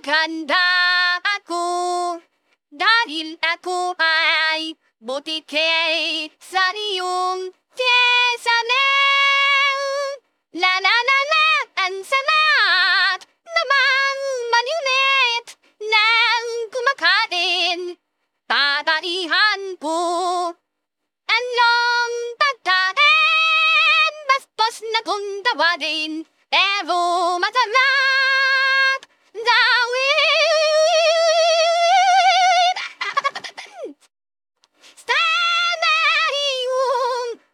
maganda ako dahil ako ay butike sa iyong kesanel. La la la la, ang salat namang manunet ng kumakain. Tatarihan po ang long pagkain. Bastos na kong tawarin, pero matalak.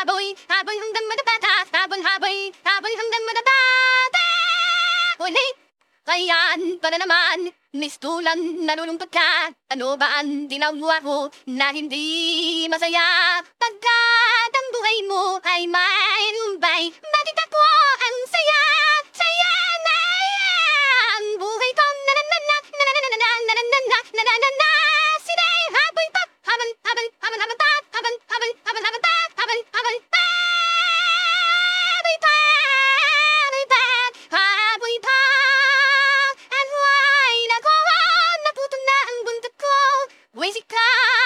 haboy, haboy hanggang madabata, habon haboy, haboy hanggang madabata. Ulit! Kayaan para naman, mistulan nalulungkot ka. Ano ba ang ginawa ko na hindi masaya? Pagkat ang buhay mo ay ma mais em casa.